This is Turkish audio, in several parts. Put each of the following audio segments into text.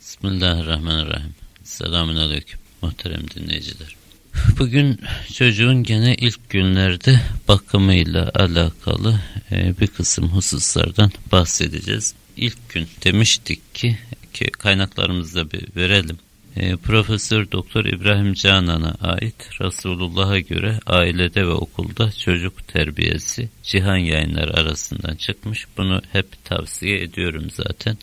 Bismillahirrahmanirrahim. Selamun Aleyküm muhterem dinleyiciler. Bugün çocuğun gene ilk günlerde bakımıyla alakalı e, bir kısım hususlardan bahsedeceğiz. İlk gün demiştik ki, ki kaynaklarımızda bir verelim. E, Profesör Doktor İbrahim Canan'a ait Resulullah'a göre ailede ve okulda çocuk terbiyesi cihan yayınları arasından çıkmış. Bunu hep tavsiye ediyorum zaten.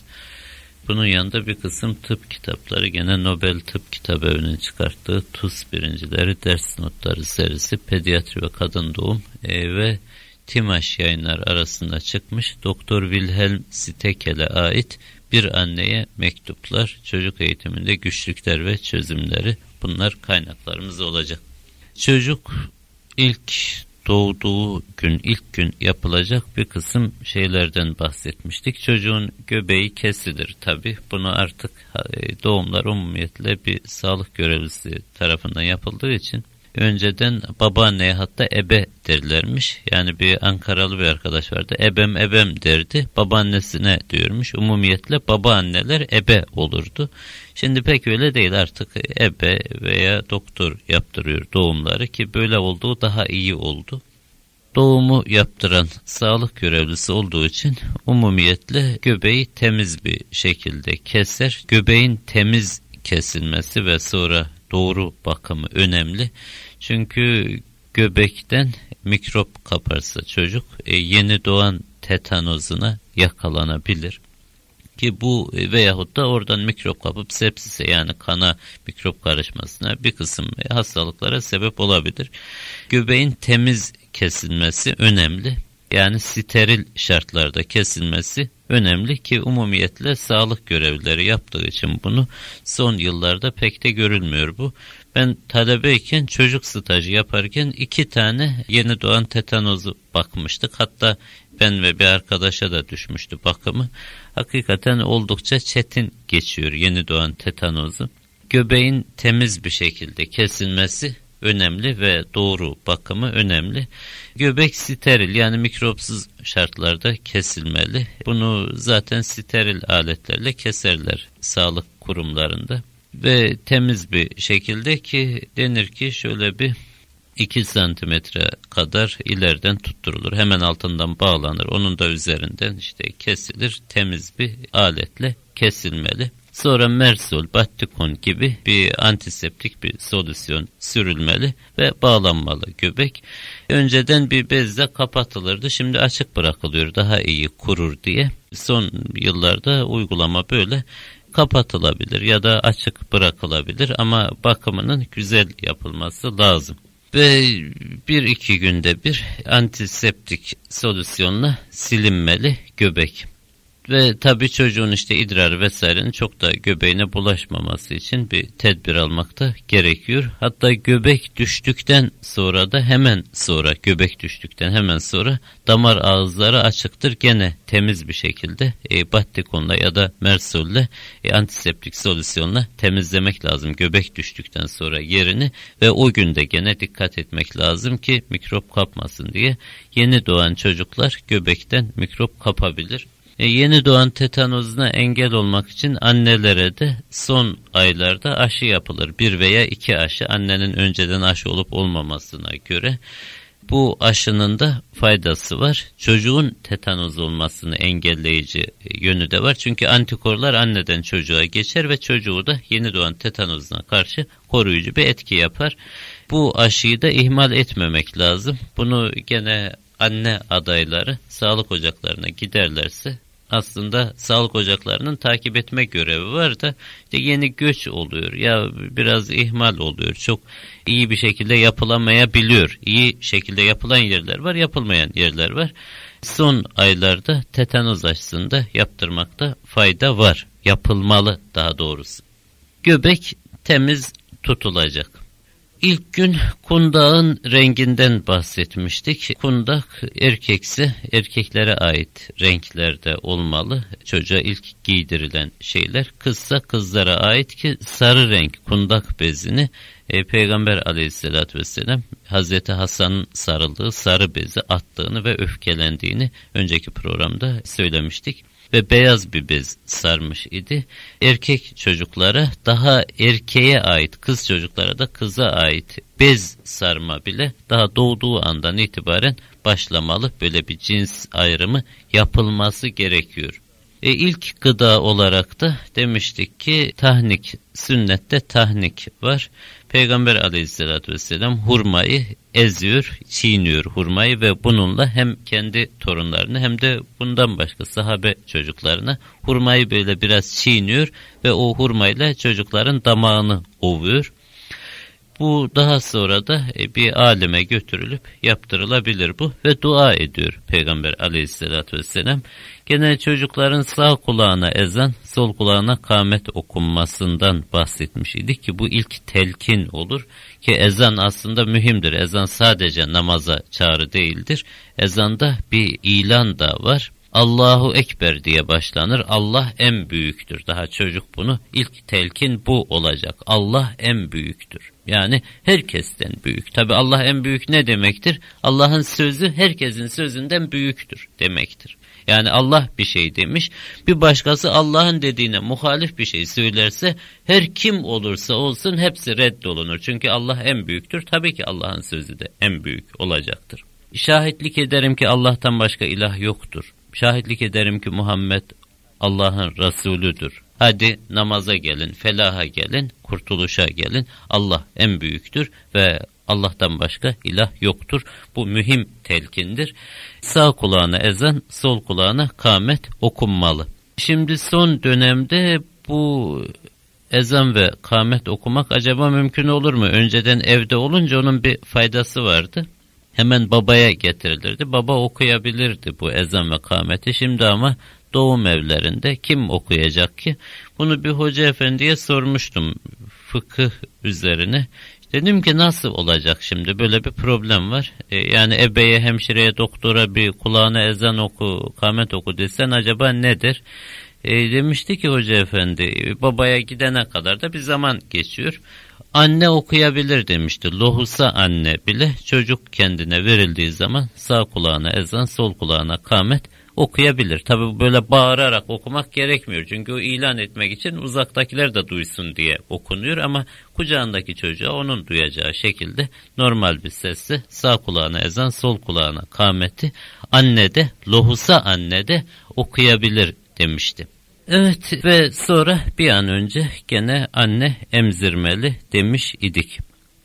Bunun yanında bir kısım tıp kitapları gene Nobel Tıp Kitabevi'nin çıkarttığı TUS birincileri ders notları serisi pediatri ve kadın doğum e, ve Timaş yayınlar arasında çıkmış Doktor Wilhelm Stekel'e ait bir anneye mektuplar, çocuk eğitiminde güçlükler ve çözümleri bunlar kaynaklarımız olacak. Çocuk ilk doğduğu gün, ilk gün yapılacak bir kısım şeylerden bahsetmiştik. Çocuğun göbeği kesilir tabi. Bunu artık e, doğumlar umumiyetle bir sağlık görevlisi tarafından yapıldığı için önceden babaanneye hatta ebe derlermiş. Yani bir Ankaralı bir arkadaş vardı. Ebem ebem derdi. Babaannesine diyormuş. Umumiyetle babaanneler ebe olurdu. Şimdi pek öyle değil artık ebe veya doktor yaptırıyor doğumları ki böyle olduğu daha iyi oldu. Doğumu yaptıran sağlık görevlisi olduğu için umumiyetle göbeği temiz bir şekilde keser. Göbeğin temiz kesilmesi ve sonra doğru bakımı önemli. Çünkü göbekten mikrop kaparsa çocuk e, yeni doğan tetanozuna yakalanabilir. Ki bu e, veyahut da oradan mikrop kapıp sepsise yani kana mikrop karışmasına bir kısım hastalıklara sebep olabilir. Göbeğin temiz kesilmesi önemli. Yani steril şartlarda kesilmesi önemli ki umumiyetle sağlık görevlileri yaptığı için bunu son yıllarda pek de görülmüyor bu. Ben talebeyken çocuk stajı yaparken iki tane yeni doğan tetanozu bakmıştık. Hatta ben ve bir arkadaşa da düşmüştü bakımı. Hakikaten oldukça çetin geçiyor yeni doğan tetanozu. Göbeğin temiz bir şekilde kesilmesi önemli ve doğru bakımı önemli. Göbek steril yani mikropsuz şartlarda kesilmeli. Bunu zaten steril aletlerle keserler sağlık kurumlarında. Ve temiz bir şekilde ki denir ki şöyle bir 2 santimetre kadar ileriden tutturulur. Hemen altından bağlanır. Onun da üzerinden işte kesilir. Temiz bir aletle kesilmeli. Sonra Mersol, Battikon gibi bir antiseptik bir solüsyon sürülmeli ve bağlanmalı göbek. Önceden bir bezle kapatılırdı. Şimdi açık bırakılıyor daha iyi kurur diye. Son yıllarda uygulama böyle kapatılabilir ya da açık bırakılabilir ama bakımının güzel yapılması lazım. Ve bir iki günde bir antiseptik solüsyonla silinmeli göbek. Ve tabii çocuğun işte idrar vesairenin çok da göbeğine bulaşmaması için bir tedbir almakta gerekiyor. Hatta göbek düştükten sonra da hemen sonra göbek düştükten hemen sonra damar ağızları açıktır. Gene temiz bir şekilde e, battikonla ya da mersulle e, antiseptik solüsyonla temizlemek lazım göbek düştükten sonra yerini ve o günde gene dikkat etmek lazım ki mikrop kapmasın diye. Yeni doğan çocuklar göbekten mikrop kapabilir. E, yeni doğan tetanozuna engel olmak için annelere de son aylarda aşı yapılır. Bir veya iki aşı annenin önceden aşı olup olmamasına göre. Bu aşının da faydası var. Çocuğun tetanoz olmasını engelleyici yönü de var. Çünkü antikorlar anneden çocuğa geçer ve çocuğu da yeni doğan tetanozuna karşı koruyucu bir etki yapar. Bu aşıyı da ihmal etmemek lazım. Bunu gene anne adayları sağlık ocaklarına giderlerse aslında sağlık ocaklarının takip etme görevi var da işte yeni göç oluyor. Ya biraz ihmal oluyor. Çok iyi bir şekilde yapılamayabiliyor. İyi şekilde yapılan yerler var yapılmayan yerler var. Son aylarda tetanoz aşısında yaptırmakta fayda var. Yapılmalı daha doğrusu. Göbek temiz tutulacak İlk gün kundağın renginden bahsetmiştik. Kundak erkeksi, erkeklere ait renklerde olmalı. Çocuğa ilk giydirilen şeyler. Kızsa kızlara ait ki sarı renk kundak bezini e, Peygamber aleyhissalatü vesselam Hazreti Hasan'ın sarıldığı sarı bezi attığını ve öfkelendiğini önceki programda söylemiştik. Ve beyaz bir bez sarmış idi. Erkek çocuklara daha erkeğe ait, kız çocuklara da kıza ait bez sarma bile daha doğduğu andan itibaren başlamalı. Böyle bir cins ayrımı yapılması gerekiyor. E, ilk gıda olarak da demiştik ki tahnik, sünnette tahnik var. Peygamber aleyhissalatü vesselam hurmayı eziyor, çiğniyor hurmayı ve bununla hem kendi torunlarını hem de bundan başka sahabe çocuklarına hurmayı böyle biraz çiğniyor ve o hurmayla çocukların damağını ovuyor. Bu daha sonra da e, bir aleme götürülüp yaptırılabilir bu ve dua ediyor Peygamber aleyhissalatü vesselam. Gene çocukların sağ kulağına ezan, sol kulağına kâmet okunmasından bahsetmiş idik ki bu ilk telkin olur. Ki ezan aslında mühimdir. Ezan sadece namaza çağrı değildir. Ezanda bir ilan da var. Allahu Ekber diye başlanır. Allah en büyüktür. Daha çocuk bunu ilk telkin bu olacak. Allah en büyüktür. Yani herkesten büyük. Tabi Allah en büyük ne demektir? Allah'ın sözü herkesin sözünden büyüktür demektir. Yani Allah bir şey demiş, bir başkası Allah'ın dediğine muhalif bir şey söylerse her kim olursa olsun hepsi reddolunur. Çünkü Allah en büyüktür. Tabii ki Allah'ın sözü de en büyük olacaktır. Şahitlik ederim ki Allah'tan başka ilah yoktur. Şahitlik ederim ki Muhammed Allah'ın Resulüdür. Hadi namaza gelin, felaha gelin, kurtuluşa gelin. Allah en büyüktür ve Allah'tan başka ilah yoktur. Bu mühim telkindir. Sağ kulağına ezan, sol kulağına kâmet okunmalı. Şimdi son dönemde bu ezan ve kâmet okumak acaba mümkün olur mu? Önceden evde olunca onun bir faydası vardı. Hemen babaya getirilirdi. Baba okuyabilirdi bu ezan ve kâmeti. Şimdi ama doğum evlerinde kim okuyacak ki? Bunu bir hoca efendiye sormuştum fıkıh üzerine. Dedim ki nasıl olacak şimdi böyle bir problem var. E, yani ebeye, hemşireye, doktora bir kulağına ezan oku, kamet oku desen acaba nedir? E, demişti ki hoca efendi babaya gidene kadar da bir zaman geçiyor. Anne okuyabilir demişti. Lohusa anne bile çocuk kendine verildiği zaman sağ kulağına ezan, sol kulağına kamet okuyabilir. Tabi böyle bağırarak okumak gerekmiyor. Çünkü o ilan etmek için uzaktakiler de duysun diye okunuyor ama kucağındaki çocuğa onun duyacağı şekilde normal bir sesle sağ kulağına ezan, sol kulağına kameti anne de lohusa anne de okuyabilir demişti. Evet ve sonra bir an önce gene anne emzirmeli demiş idik.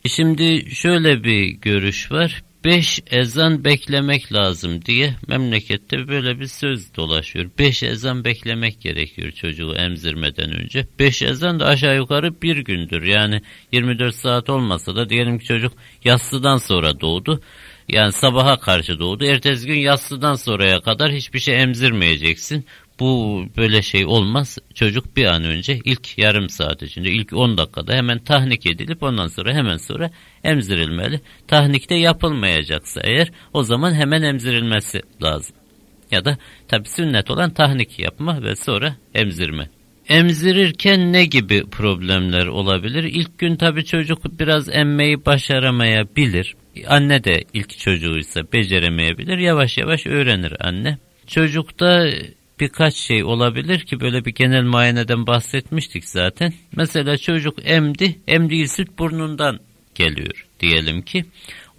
Şimdi şöyle bir görüş var beş ezan beklemek lazım diye memlekette böyle bir söz dolaşıyor. Beş ezan beklemek gerekiyor çocuğu emzirmeden önce. Beş ezan da aşağı yukarı bir gündür. Yani 24 saat olmasa da diyelim ki çocuk yassıdan sonra doğdu. Yani sabaha karşı doğdu. Ertesi gün yassıdan sonraya kadar hiçbir şey emzirmeyeceksin. Bu böyle şey olmaz. Çocuk bir an önce ilk yarım saat içinde ilk 10 dakikada hemen tahnik edilip ondan sonra hemen sonra emzirilmeli. Tahnikte yapılmayacaksa eğer o zaman hemen emzirilmesi lazım. Ya da tabi sünnet olan tahnik yapma ve sonra emzirme. Emzirirken ne gibi problemler olabilir? İlk gün tabi çocuk biraz emmeyi başaramayabilir. Anne de ilk çocuğuysa beceremeyebilir. Yavaş yavaş öğrenir anne. Çocukta birkaç şey olabilir ki böyle bir genel muayeneden bahsetmiştik zaten. Mesela çocuk emdi, emdiği süt burnundan geliyor diyelim ki.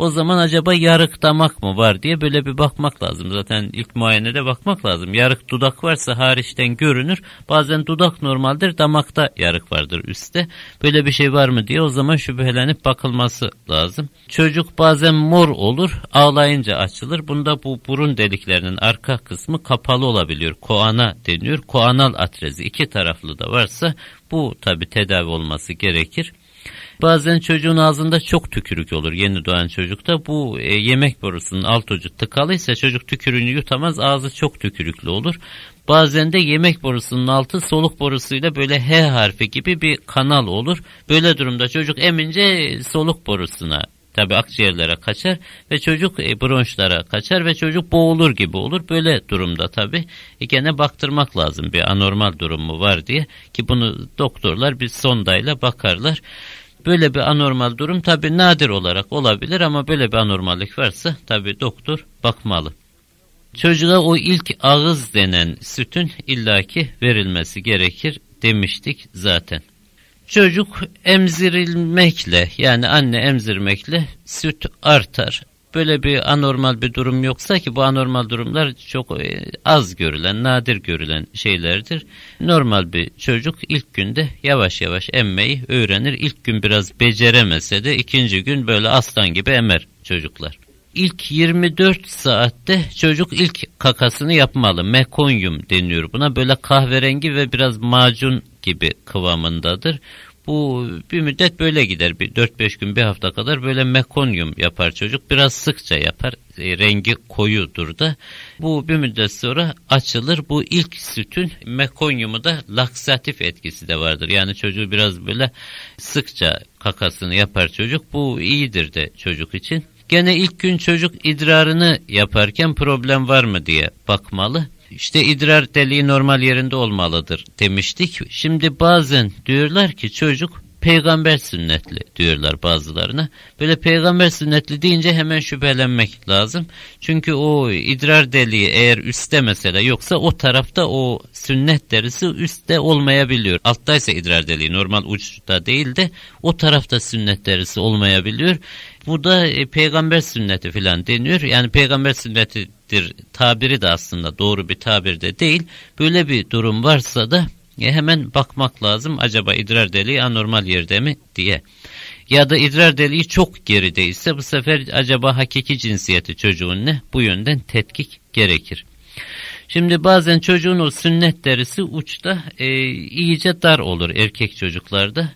O zaman acaba yarık damak mı var diye böyle bir bakmak lazım. Zaten ilk muayenede bakmak lazım. Yarık dudak varsa hariçten görünür. Bazen dudak normaldir, damakta yarık vardır üstte. Böyle bir şey var mı diye o zaman şüphelenip bakılması lazım. Çocuk bazen mor olur, ağlayınca açılır. Bunda bu burun deliklerinin arka kısmı kapalı olabiliyor. Koana deniyor. Koanal atrezi iki taraflı da varsa bu tabi tedavi olması gerekir. Bazen çocuğun ağzında çok tükürük olur yeni doğan çocukta. Bu e, yemek borusunun alt ucu tıkalıysa çocuk tükürüğünü yutamaz ağzı çok tükürüklü olur. Bazen de yemek borusunun altı soluk borusuyla böyle H harfi gibi bir kanal olur. Böyle durumda çocuk emince soluk borusuna tabi akciğerlere kaçar ve çocuk e, bronşlara kaçar ve çocuk boğulur gibi olur. Böyle durumda tabi e, gene baktırmak lazım bir anormal durum mu var diye ki bunu doktorlar bir sondayla bakarlar. Böyle bir anormal durum tabi nadir olarak olabilir ama böyle bir anormallik varsa tabi doktor bakmalı. Çocuğa o ilk ağız denen sütün illaki verilmesi gerekir demiştik zaten. Çocuk emzirilmekle yani anne emzirmekle süt artar. Böyle bir anormal bir durum yoksa ki bu anormal durumlar çok e, az görülen, nadir görülen şeylerdir. Normal bir çocuk ilk günde yavaş yavaş emmeyi öğrenir. İlk gün biraz beceremese de ikinci gün böyle aslan gibi emer çocuklar. İlk 24 saatte çocuk ilk kakasını yapmalı. Mekonyum deniyor buna. Böyle kahverengi ve biraz macun gibi kıvamındadır. Bu bir müddet böyle gider. Bir 4-5 gün bir hafta kadar böyle mekonyum yapar çocuk. Biraz sıkça yapar. E, rengi koyudur da. Bu bir müddet sonra açılır. Bu ilk sütün mekonyumu da laksatif etkisi de vardır. Yani çocuğu biraz böyle sıkça kakasını yapar çocuk. Bu iyidir de çocuk için. Gene ilk gün çocuk idrarını yaparken problem var mı diye bakmalı. İşte idrar deliği normal yerinde olmalıdır demiştik. Şimdi bazen diyorlar ki çocuk peygamber sünnetli diyorlar bazılarına. Böyle peygamber sünnetli deyince hemen şüphelenmek lazım. Çünkü o idrar deliği eğer üstte mesela yoksa o tarafta o sünnet derisi üstte olmayabiliyor. Alttaysa idrar deliği normal uçta değil de o tarafta sünnet derisi olmayabiliyor. Bu da e, peygamber sünneti filan deniyor. Yani peygamber sünnetidir tabiri de aslında doğru bir tabir de değil. Böyle bir durum varsa da e, hemen bakmak lazım acaba idrar deliği anormal yerde mi diye. Ya da idrar deliği çok gerideyse bu sefer acaba hakiki cinsiyeti çocuğun ne? Bu yönden tetkik gerekir. Şimdi bazen çocuğun o sünnet derisi uçta e, iyice dar olur erkek çocuklarda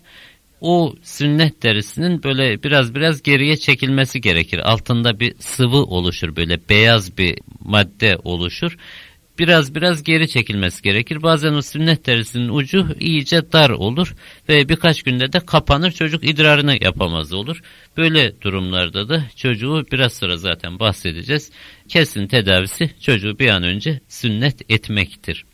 o sünnet derisinin böyle biraz biraz geriye çekilmesi gerekir. Altında bir sıvı oluşur böyle beyaz bir madde oluşur. Biraz biraz geri çekilmesi gerekir. Bazen o sünnet derisinin ucu iyice dar olur ve birkaç günde de kapanır çocuk idrarını yapamaz olur. Böyle durumlarda da çocuğu biraz sonra zaten bahsedeceğiz. Kesin tedavisi çocuğu bir an önce sünnet etmektir.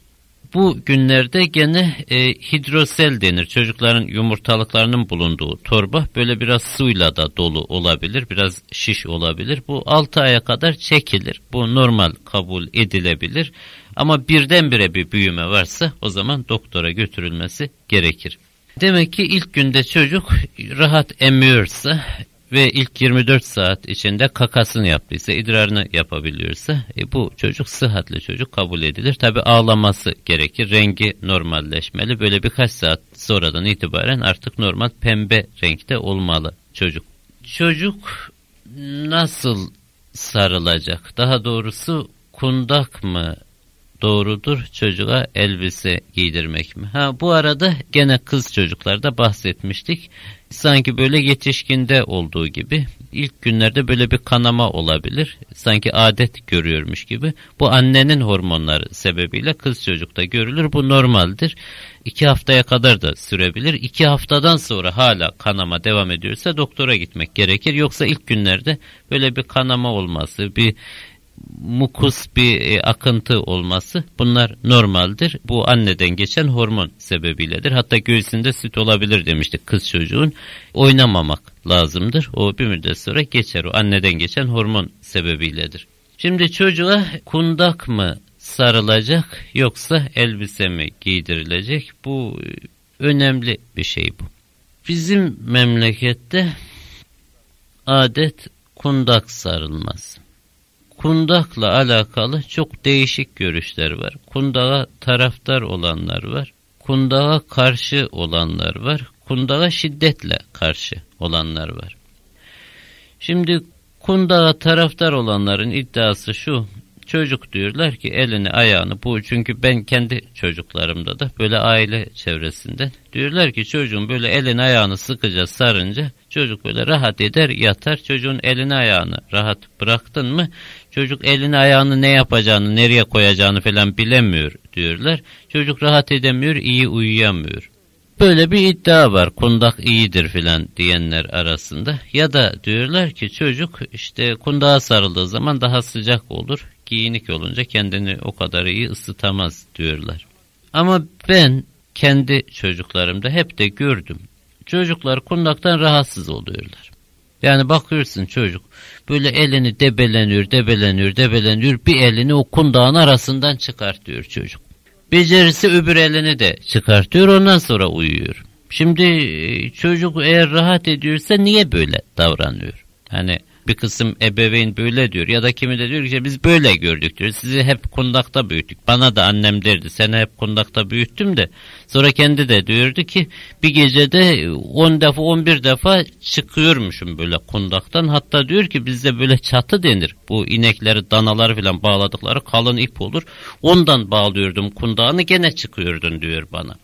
Bu günlerde gene e, hidrosel denir. Çocukların yumurtalıklarının bulunduğu torba böyle biraz suyla da dolu olabilir. Biraz şiş olabilir. Bu 6 aya kadar çekilir. Bu normal kabul edilebilir. Ama birdenbire bir büyüme varsa o zaman doktora götürülmesi gerekir. Demek ki ilk günde çocuk rahat emiyorsa ve ilk 24 saat içinde kakasını yaptıysa, idrarını yapabiliyorsa e, bu çocuk sıhhatli çocuk kabul edilir. Tabi ağlaması gerekir. Rengi normalleşmeli. Böyle birkaç saat sonradan itibaren artık normal pembe renkte olmalı çocuk. Çocuk nasıl sarılacak? Daha doğrusu kundak mı doğrudur çocuğa elbise giydirmek mi? Ha bu arada gene kız çocuklarda bahsetmiştik. Sanki böyle yetişkinde olduğu gibi ilk günlerde böyle bir kanama olabilir. Sanki adet görüyormuş gibi. Bu annenin hormonları sebebiyle kız çocukta görülür. Bu normaldir. İki haftaya kadar da sürebilir. İki haftadan sonra hala kanama devam ediyorsa doktora gitmek gerekir. Yoksa ilk günlerde böyle bir kanama olması, bir mukus bir e, akıntı olması bunlar normaldir. Bu anneden geçen hormon sebebiyledir. Hatta göğsünde süt olabilir demiştik kız çocuğun. Oynamamak lazımdır. O bir müddet sonra geçer. O anneden geçen hormon sebebiyledir. Şimdi çocuğa kundak mı sarılacak yoksa elbise mi giydirilecek? Bu e, önemli bir şey bu. Bizim memlekette adet kundak sarılmaz kundakla alakalı çok değişik görüşler var. Kundağa taraftar olanlar var. Kundağa karşı olanlar var. Kundağa şiddetle karşı olanlar var. Şimdi kundağa taraftar olanların iddiası şu. Çocuk diyorlar ki elini ayağını bu çünkü ben kendi çocuklarımda da böyle aile çevresinde diyorlar ki çocuğun böyle elini ayağını sıkıca sarınca çocuk böyle rahat eder yatar çocuğun elini ayağını rahat bıraktın mı çocuk elini ayağını ne yapacağını nereye koyacağını falan bilemiyor diyorlar çocuk rahat edemiyor iyi uyuyamıyor. Böyle bir iddia var kundak iyidir filan diyenler arasında ya da diyorlar ki çocuk işte kundağa sarıldığı zaman daha sıcak olur giyinik olunca kendini o kadar iyi ısıtamaz diyorlar. Ama ben kendi çocuklarımda hep de gördüm. Çocuklar kundaktan rahatsız oluyorlar. Yani bakıyorsun çocuk böyle elini debeleniyor, debeleniyor, debeleniyor. Bir elini o kundağın arasından çıkartıyor çocuk. Becerisi öbür elini de çıkartıyor ondan sonra uyuyor. Şimdi e, çocuk eğer rahat ediyorsa niye böyle davranıyor? Hani bir kısım ebeveyn böyle diyor ya da kimi de diyor ki biz böyle gördük diyor. Sizi hep kundakta büyüttük. Bana da annem derdi seni hep kundakta büyüttüm de sonra kendi de diyordu ki bir gecede 10 defa 11 defa çıkıyormuşum böyle kundaktan. Hatta diyor ki bizde böyle çatı denir. Bu inekleri danaları falan bağladıkları kalın ip olur. Ondan bağlıyordum kundağını gene çıkıyordun diyor bana.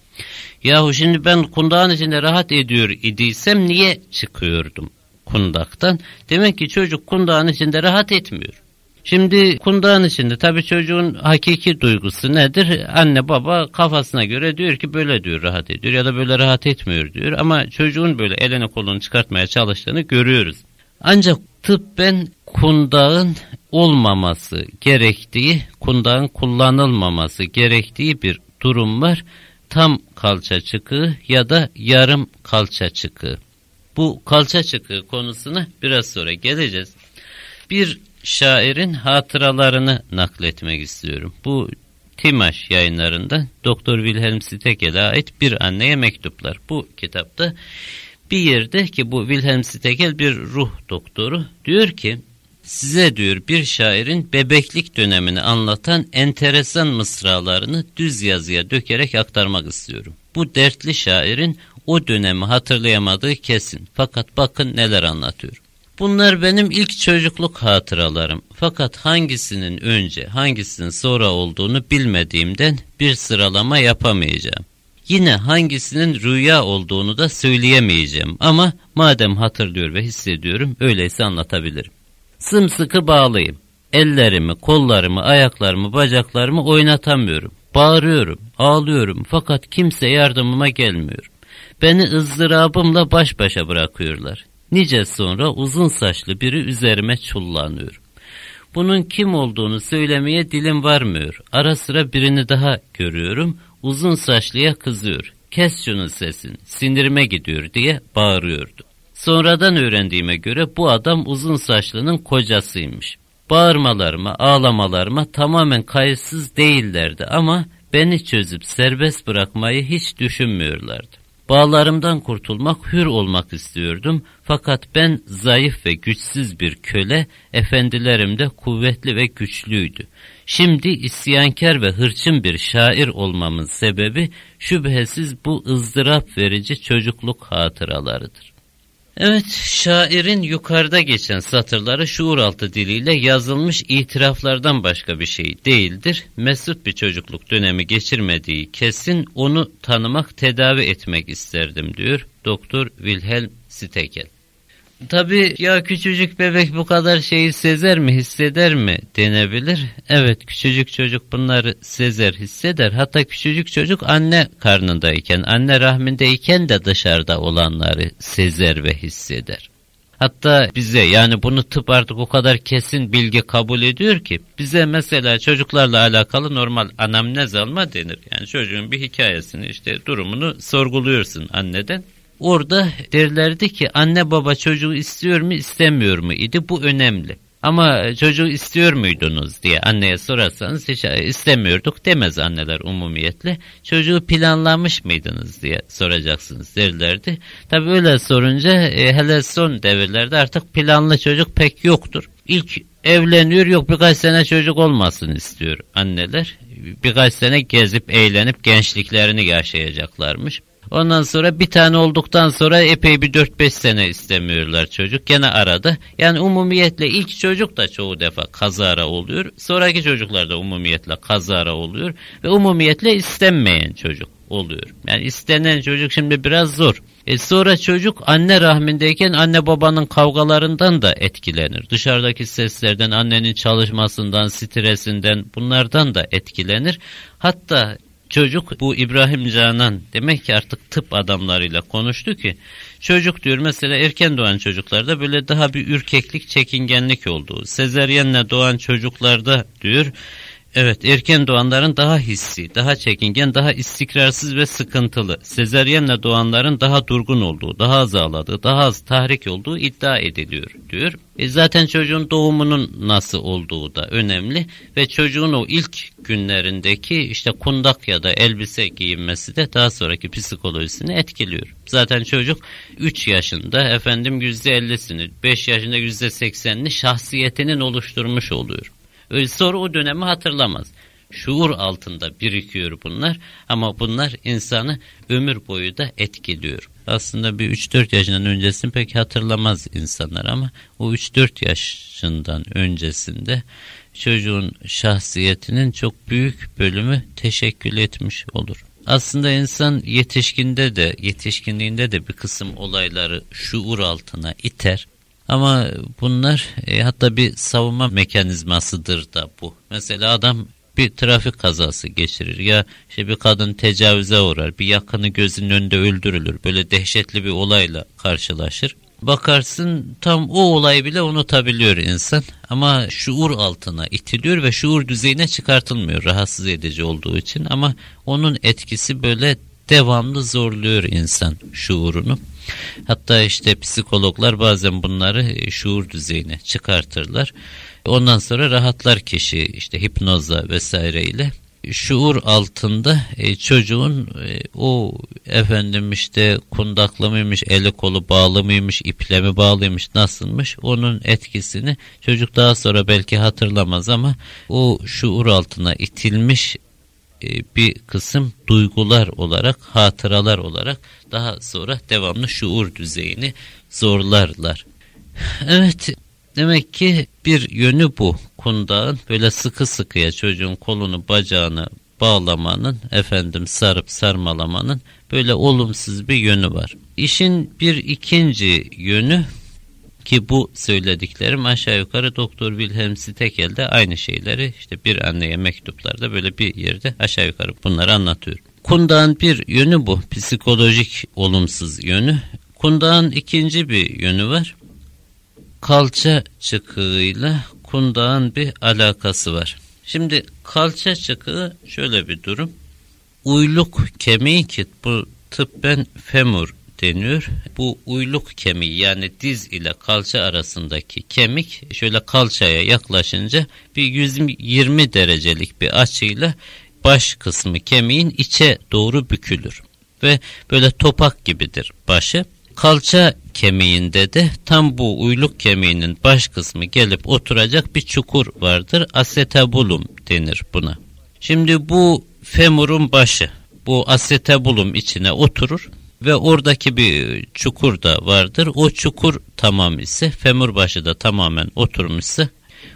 Yahu şimdi ben kundağın içinde rahat ediyor idiysem niye çıkıyordum? Kundaktan. Demek ki çocuk kundağın içinde rahat etmiyor. Şimdi kundağın içinde tabii çocuğun hakiki duygusu nedir? Anne baba kafasına göre diyor ki böyle diyor rahat ediyor ya da böyle rahat etmiyor diyor. Ama çocuğun böyle elini kolunu çıkartmaya çalıştığını görüyoruz. Ancak tıbben kundağın olmaması gerektiği, kundağın kullanılmaması gerektiği bir durum var. Tam kalça çıkığı ya da yarım kalça çıkığı. Bu kalça çıkığı konusuna biraz sonra geleceğiz. Bir şairin hatıralarını nakletmek istiyorum. Bu Timaş yayınlarında Doktor Wilhelm Stekel'e ait bir anneye mektuplar. Bu kitapta bir yerde ki bu Wilhelm Stekel bir ruh doktoru diyor ki size diyor bir şairin bebeklik dönemini anlatan enteresan mısralarını düz yazıya dökerek aktarmak istiyorum. Bu dertli şairin o dönemi hatırlayamadığı kesin. Fakat bakın neler anlatıyor. Bunlar benim ilk çocukluk hatıralarım. Fakat hangisinin önce, hangisinin sonra olduğunu bilmediğimden bir sıralama yapamayacağım. Yine hangisinin rüya olduğunu da söyleyemeyeceğim ama madem hatırlıyor ve hissediyorum öyleyse anlatabilirim. Sımsıkı bağlıyım. Ellerimi, kollarımı, ayaklarımı, bacaklarımı oynatamıyorum. Bağırıyorum, ağlıyorum fakat kimse yardımıma gelmiyor. Beni ızdırabımla baş başa bırakıyorlar. Nice sonra uzun saçlı biri üzerime çullanıyor. Bunun kim olduğunu söylemeye dilim varmıyor. Ara sıra birini daha görüyorum. Uzun saçlıya kızıyor. Kes şunun sesini, sinirime gidiyor diye bağırıyordu. Sonradan öğrendiğime göre bu adam uzun saçlının kocasıymış. Bağırmalarıma, ağlamalarıma tamamen kayıtsız değillerdi ama beni çözüp serbest bırakmayı hiç düşünmüyorlardı. Bağlarımdan kurtulmak, hür olmak istiyordum. Fakat ben zayıf ve güçsüz bir köle, efendilerim de kuvvetli ve güçlüydü. Şimdi isyankar ve hırçın bir şair olmamın sebebi şüphesiz bu ızdırap verici çocukluk hatıralarıdır. Evet, şairin yukarıda geçen satırları şuuraltı diliyle yazılmış itiraflardan başka bir şey değildir. Mesut bir çocukluk dönemi geçirmediği kesin onu tanımak, tedavi etmek isterdim diyor Doktor Wilhelm Stekel. Tabi ya küçücük bebek bu kadar şeyi sezer mi hisseder mi denebilir. Evet küçücük çocuk bunları sezer hisseder. Hatta küçücük çocuk anne karnındayken anne rahmindeyken de dışarıda olanları sezer ve hisseder. Hatta bize yani bunu tıp artık o kadar kesin bilgi kabul ediyor ki bize mesela çocuklarla alakalı normal anamnez alma denir. Yani çocuğun bir hikayesini işte durumunu sorguluyorsun anneden. Orada derlerdi ki anne baba çocuğu istiyor mu istemiyor mu idi bu önemli. Ama çocuğu istiyor muydunuz diye anneye sorarsanız hiç istemiyorduk demez anneler umumiyetle. Çocuğu planlamış mıydınız diye soracaksınız derlerdi. Tabi öyle sorunca e, hele son devirlerde artık planlı çocuk pek yoktur. İlk evleniyor yok birkaç sene çocuk olmasın istiyor anneler. Birkaç sene gezip eğlenip gençliklerini yaşayacaklarmış. Ondan sonra bir tane olduktan sonra epey bir 4-5 sene istemiyorlar çocuk. Gene arada. Yani umumiyetle ilk çocuk da çoğu defa kazara oluyor. Sonraki çocuklar da umumiyetle kazara oluyor. Ve umumiyetle istenmeyen çocuk oluyor. Yani istenen çocuk şimdi biraz zor. E sonra çocuk anne rahmindeyken anne babanın kavgalarından da etkilenir. Dışarıdaki seslerden, annenin çalışmasından, stresinden bunlardan da etkilenir. Hatta çocuk bu İbrahim Canan demek ki artık tıp adamlarıyla konuştu ki çocuk diyor mesela erken doğan çocuklarda böyle daha bir ürkeklik çekingenlik olduğu sezeryenle doğan çocuklarda diyor Evet erken doğanların daha hissi, daha çekingen, daha istikrarsız ve sıkıntılı. Sezeryenle doğanların daha durgun olduğu, daha az ağladığı, daha az tahrik olduğu iddia ediliyor diyor. E zaten çocuğun doğumunun nasıl olduğu da önemli ve çocuğun o ilk günlerindeki işte kundak ya da elbise giyinmesi de daha sonraki psikolojisini etkiliyor. Zaten çocuk 3 yaşında efendim %50'sini, 5 yaşında %80'ini şahsiyetinin oluşturmuş oluyor. Sonra o dönemi hatırlamaz. Şuur altında birikiyor bunlar ama bunlar insanı ömür boyu da etkiliyor. Aslında bir 3-4 yaşından öncesini pek hatırlamaz insanlar ama o 3-4 yaşından öncesinde çocuğun şahsiyetinin çok büyük bölümü teşekkül etmiş olur. Aslında insan yetişkinde de yetişkinliğinde de bir kısım olayları şuur altına iter ama bunlar e, hatta bir savunma mekanizmasıdır da bu. Mesela adam bir trafik kazası geçirir ya işte bir kadın tecavüze uğrar, bir yakını gözünün önünde öldürülür. Böyle dehşetli bir olayla karşılaşır. Bakarsın tam o olayı bile unutabiliyor insan ama şuur altına itiliyor ve şuur düzeyine çıkartılmıyor rahatsız edici olduğu için ama onun etkisi böyle devamlı zorluyor insan şuurunu. Hatta işte psikologlar bazen bunları e, şuur düzeyine çıkartırlar. Ondan sonra rahatlar kişi işte hipnozla vesaireyle şuur altında e, çocuğun e, o efendim işte kundaklı mıymış, eli kolu bağlı mıymış, iple mi bağlıymış, nasılmış onun etkisini çocuk daha sonra belki hatırlamaz ama o şuur altına itilmiş bir kısım duygular olarak, hatıralar olarak daha sonra devamlı şuur düzeyini zorlarlar. Evet, demek ki bir yönü bu. Kundağın böyle sıkı sıkıya çocuğun kolunu bacağını bağlamanın, efendim sarıp sarmalamanın böyle olumsuz bir yönü var. İşin bir ikinci yönü ki bu söylediklerim aşağı yukarı Doktor Wilhelm Stekel de aynı şeyleri işte bir anneye mektuplarda böyle bir yerde aşağı yukarı bunları anlatıyor. Kundağın bir yönü bu. Psikolojik olumsuz yönü. Kundağın ikinci bir yönü var. Kalça çıkığıyla kundağın bir alakası var. Şimdi kalça çıkığı şöyle bir durum. Uyluk kemiği ki bu tıbben femur deniyor. Bu uyluk kemiği yani diz ile kalça arasındaki kemik şöyle kalçaya yaklaşınca bir 120 derecelik bir açıyla baş kısmı kemiğin içe doğru bükülür ve böyle topak gibidir başı. Kalça kemiğinde de tam bu uyluk kemiğinin baş kısmı gelip oturacak bir çukur vardır. Asetabulum denir buna. Şimdi bu femurun başı bu asetabulum içine oturur ve oradaki bir çukur da vardır. O çukur tamam ise femur başı da tamamen oturmuşsa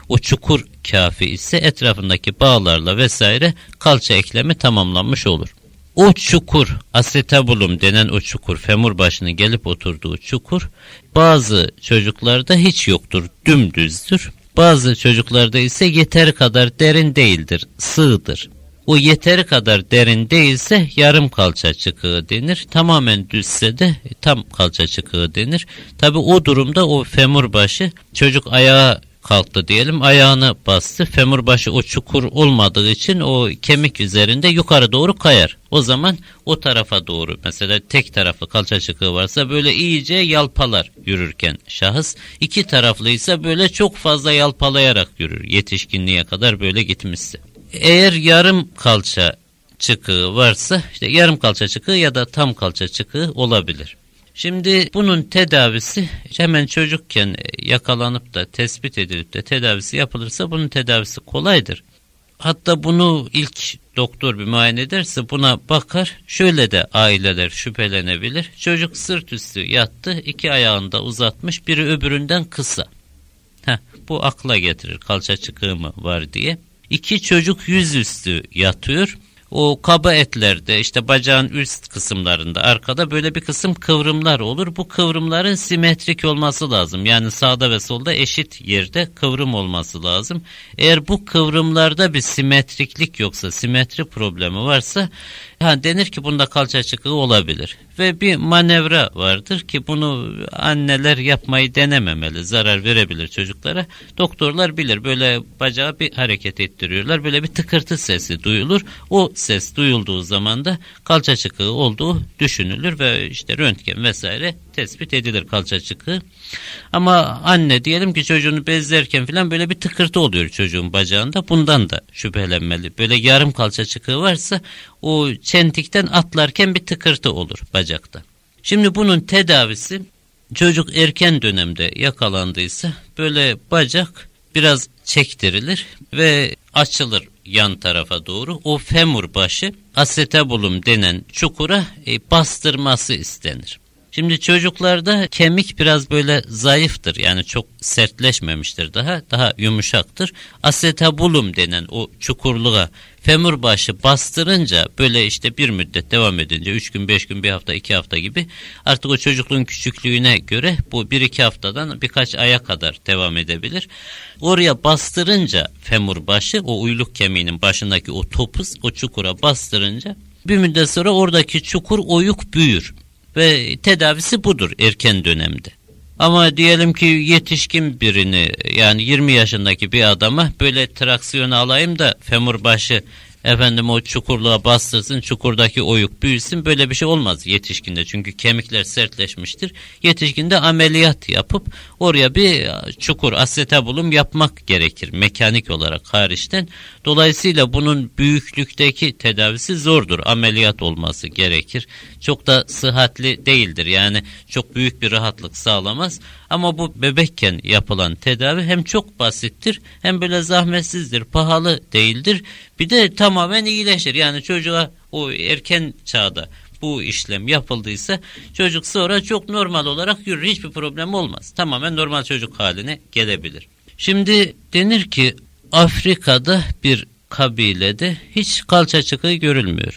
o çukur kafi ise etrafındaki bağlarla vesaire kalça eklemi tamamlanmış olur. O çukur asetabulum denen o çukur femur başını gelip oturduğu çukur bazı çocuklarda hiç yoktur dümdüzdür. Bazı çocuklarda ise yeter kadar derin değildir sığdır. O yeteri kadar derin değilse yarım kalça çıkığı denir. Tamamen düzse de tam kalça çıkığı denir. Tabi o durumda o femur başı çocuk ayağa kalktı diyelim ayağını bastı femur başı o çukur olmadığı için o kemik üzerinde yukarı doğru kayar. O zaman o tarafa doğru mesela tek taraflı kalça çıkığı varsa böyle iyice yalpalar yürürken şahıs iki taraflıysa böyle çok fazla yalpalayarak yürür yetişkinliğe kadar böyle gitmişse. Eğer yarım kalça çıkığı varsa işte yarım kalça çıkığı ya da tam kalça çıkığı olabilir. Şimdi bunun tedavisi hemen çocukken yakalanıp da tespit edilip de tedavisi yapılırsa bunun tedavisi kolaydır. Hatta bunu ilk doktor bir muayene ederse buna bakar. Şöyle de aileler şüphelenebilir. Çocuk sırt üstü yattı, iki ayağını da uzatmış, biri öbüründen kısa. Heh, bu akla getirir kalça çıkığı mı var diye. İki çocuk yüzüstü yatıyor. O kaba etlerde işte bacağın üst kısımlarında arkada böyle bir kısım kıvrımlar olur. Bu kıvrımların simetrik olması lazım. Yani sağda ve solda eşit yerde kıvrım olması lazım. Eğer bu kıvrımlarda bir simetriklik yoksa, simetri problemi varsa Ha, denir ki bunda kalça çıkığı olabilir. Ve bir manevra vardır ki bunu anneler yapmayı denememeli. Zarar verebilir çocuklara. Doktorlar bilir. Böyle bacağı bir hareket ettiriyorlar. Böyle bir tıkırtı sesi duyulur. O ses duyulduğu zaman da kalça çıkığı olduğu düşünülür ve işte röntgen vesaire tespit edilir kalça çıkığı. Ama anne diyelim ki çocuğunu bezlerken falan böyle bir tıkırtı oluyor çocuğun bacağında. Bundan da şüphelenmeli. Böyle yarım kalça çıkığı varsa o çentikten atlarken bir tıkırtı olur bacakta. Şimdi bunun tedavisi çocuk erken dönemde yakalandıysa böyle bacak biraz çektirilir ve açılır yan tarafa doğru. O femur başı asetabulum denen çukura e, bastırması istenir. Şimdi çocuklarda kemik biraz böyle zayıftır. Yani çok sertleşmemiştir daha. Daha yumuşaktır. Asetabulum denen o çukurluğa femur başı bastırınca böyle işte bir müddet devam edince 3 gün 5 gün bir hafta 2 hafta gibi artık o çocukluğun küçüklüğüne göre bu 1-2 haftadan birkaç aya kadar devam edebilir. Oraya bastırınca femur başı o uyluk kemiğinin başındaki o topuz o çukura bastırınca bir müddet sonra oradaki çukur oyuk büyür ve tedavisi budur erken dönemde. Ama diyelim ki yetişkin birini yani 20 yaşındaki bir adama böyle traksiyon alayım da femur başı efendim o çukurluğa bastırsın çukurdaki oyuk büyüsün böyle bir şey olmaz yetişkinde çünkü kemikler sertleşmiştir. Yetişkinde ameliyat yapıp oraya bir çukur asetabulum yapmak gerekir mekanik olarak hariçten. Dolayısıyla bunun büyüklükteki tedavisi zordur ameliyat olması gerekir. Çok da sıhhatli değildir yani çok büyük bir rahatlık sağlamaz. Ama bu bebekken yapılan tedavi hem çok basittir hem böyle zahmetsizdir, pahalı değildir. Bir de tamamen iyileşir. Yani çocuğa o erken çağda bu işlem yapıldıysa çocuk sonra çok normal olarak yürür. Hiçbir problem olmaz. Tamamen normal çocuk haline gelebilir. Şimdi denir ki Afrika'da bir kabilede hiç kalça çıkığı görülmüyor.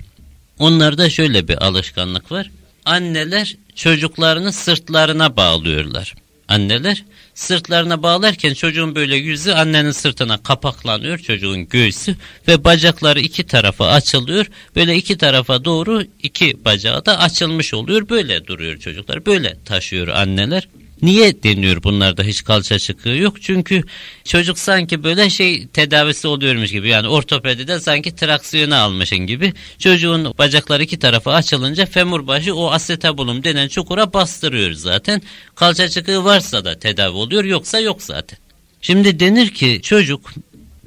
Onlarda şöyle bir alışkanlık var. Anneler çocuklarını sırtlarına bağlıyorlar anneler sırtlarına bağlarken çocuğun böyle yüzü annenin sırtına kapaklanıyor çocuğun göğsü ve bacakları iki tarafa açılıyor. Böyle iki tarafa doğru iki bacağı da açılmış oluyor. Böyle duruyor çocuklar. Böyle taşıyor anneler. Niye deniyor bunlarda hiç kalça çıkığı yok? Çünkü çocuk sanki böyle şey tedavisi oluyormuş gibi. Yani ortopedide sanki traksiyonu almışın gibi. Çocuğun bacakları iki tarafa açılınca femur başı o asetabulum denen çukura bastırıyor zaten. Kalça çıkığı varsa da tedavi oluyor yoksa yok zaten. Şimdi denir ki çocuk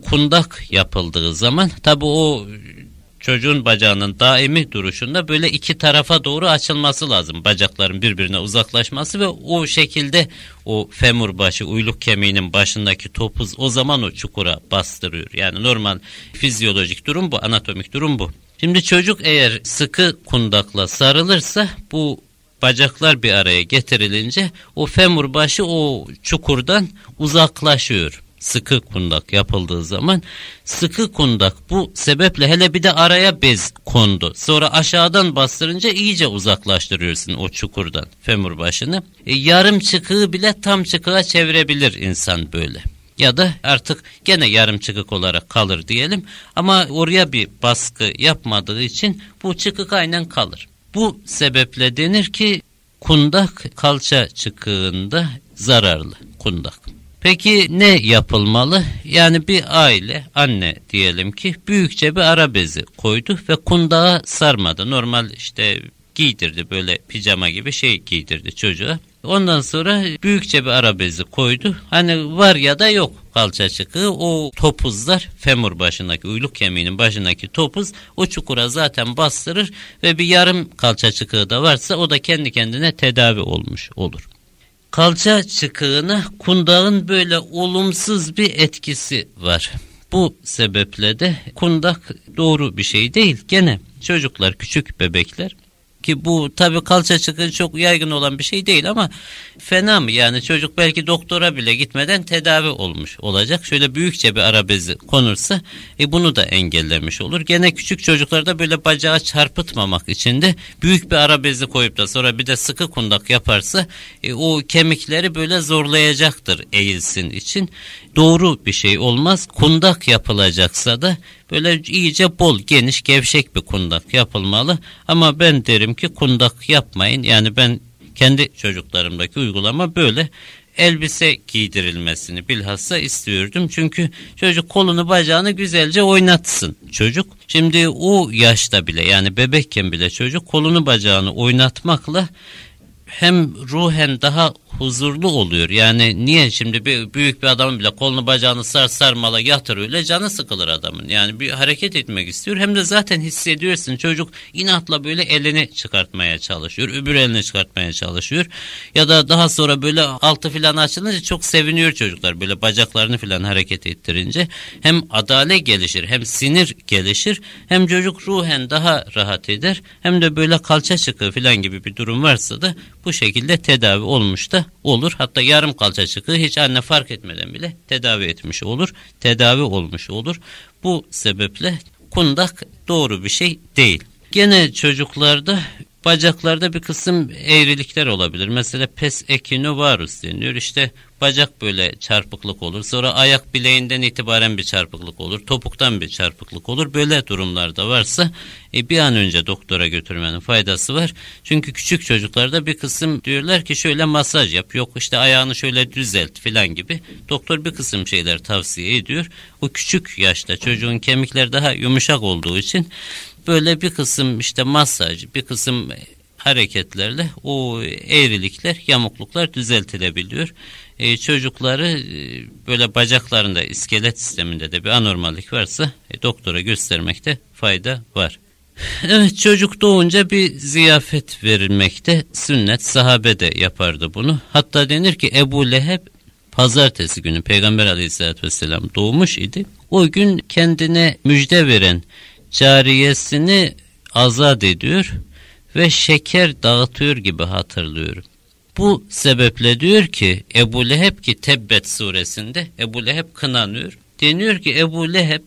kundak yapıldığı zaman tabi o çocuğun bacağının daimi duruşunda böyle iki tarafa doğru açılması lazım. Bacakların birbirine uzaklaşması ve o şekilde o femur başı uyluk kemiğinin başındaki topuz o zaman o çukura bastırıyor. Yani normal fizyolojik durum bu, anatomik durum bu. Şimdi çocuk eğer sıkı kundakla sarılırsa bu bacaklar bir araya getirilince o femur başı o çukurdan uzaklaşıyor sıkı kundak yapıldığı zaman sıkı kundak bu sebeple hele bir de araya bez kondu. Sonra aşağıdan bastırınca iyice uzaklaştırıyorsun o çukurdan femur başını. E, yarım çıkığı bile tam çıkığa çevirebilir insan böyle. Ya da artık gene yarım çıkık olarak kalır diyelim ama oraya bir baskı yapmadığı için bu çıkık aynen kalır. Bu sebeple denir ki kundak kalça çıkığında zararlı kundak. Peki ne yapılmalı? Yani bir aile, anne diyelim ki büyükçe bir ara bezi koydu ve kundağı sarmadı. Normal işte giydirdi böyle pijama gibi şey giydirdi çocuğa. Ondan sonra büyükçe bir ara bezi koydu. Hani var ya da yok kalça çıkığı o topuzlar femur başındaki uyluk kemiğinin başındaki topuz o çukura zaten bastırır ve bir yarım kalça çıkığı da varsa o da kendi kendine tedavi olmuş olur. Kalça çıkığına kundağın böyle olumsuz bir etkisi var. Bu sebeple de kundak doğru bir şey değil. Gene çocuklar, küçük bebekler ki bu tabii kalça çıkığı çok yaygın olan bir şey değil ama fena mı? Yani çocuk belki doktora bile gitmeden tedavi olmuş olacak. Şöyle büyükçe bir ara bezi konursa e, bunu da engellemiş olur. Gene küçük çocuklarda böyle bacağı çarpıtmamak için de büyük bir ara bezi koyup da sonra bir de sıkı kundak yaparsa e, o kemikleri böyle zorlayacaktır eğilsin için. Doğru bir şey olmaz. Kundak yapılacaksa da böyle iyice bol, geniş, gevşek bir kundak yapılmalı. Ama ben derim ki kundak yapmayın. Yani ben kendi çocuklarımdaki uygulama böyle elbise giydirilmesini bilhassa istiyordum. Çünkü çocuk kolunu bacağını güzelce oynatsın çocuk. Şimdi o yaşta bile yani bebekken bile çocuk kolunu bacağını oynatmakla hem ruhen daha huzurlu oluyor. Yani niye şimdi bir büyük bir adamın bile kolunu bacağını sar sarmala yatır öyle canı sıkılır adamın. Yani bir hareket etmek istiyor. Hem de zaten hissediyorsun çocuk inatla böyle elini çıkartmaya çalışıyor. Öbür elini çıkartmaya çalışıyor. Ya da daha sonra böyle altı filan açılınca çok seviniyor çocuklar. Böyle bacaklarını filan hareket ettirince hem adale gelişir hem sinir gelişir hem çocuk ruhen daha rahat eder. Hem de böyle kalça çıkığı filan gibi bir durum varsa da bu şekilde tedavi olmuş da olur. Hatta yarım kalça çıkığı hiç anne fark etmeden bile tedavi etmiş olur. Tedavi olmuş olur. Bu sebeple kundak doğru bir şey değil. Gene çocuklarda bacaklarda bir kısım eğrilikler olabilir. Mesela pes ekinovarus deniyor. İşte bacak böyle çarpıklık olur. Sonra ayak bileğinden itibaren bir çarpıklık olur. Topuktan bir çarpıklık olur. Böyle durumlarda varsa e, bir an önce doktora götürmenin faydası var. Çünkü küçük çocuklarda bir kısım diyorlar ki şöyle masaj yap. Yok işte ayağını şöyle düzelt filan gibi. Doktor bir kısım şeyler tavsiye ediyor. O küçük yaşta çocuğun kemikler daha yumuşak olduğu için böyle bir kısım işte masaj, bir kısım hareketlerle o eğrilikler, yamukluklar düzeltilebiliyor. E, çocukları e, böyle bacaklarında, iskelet sisteminde de bir anormallik varsa e, doktora göstermekte fayda var. Evet çocuk doğunca bir ziyafet verilmekte sünnet sahabe de yapardı bunu. Hatta denir ki Ebu Leheb pazartesi günü Peygamber aleyhissalatü vesselam doğmuş idi. O gün kendine müjde veren cariyesini azat ediyor ve şeker dağıtıyor gibi hatırlıyorum. Bu sebeple diyor ki Ebu Leheb ki Tebbet suresinde Ebu Leheb kınanıyor. Deniyor ki Ebu Leheb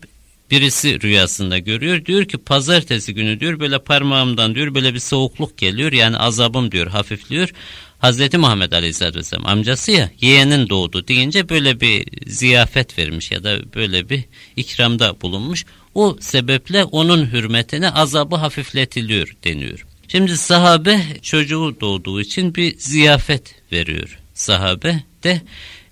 birisi rüyasında görüyor. Diyor ki pazartesi günü diyor böyle parmağımdan diyor böyle bir soğukluk geliyor. Yani azabım diyor hafifliyor. Hazreti Muhammed Aleyhisselatü Vesselam amcası ya yeğenin doğdu deyince böyle bir ziyafet vermiş ya da böyle bir ikramda bulunmuş. O sebeple onun hürmetine azabı hafifletiliyor deniyor. Şimdi sahabe çocuğu doğduğu için bir ziyafet veriyor sahabe de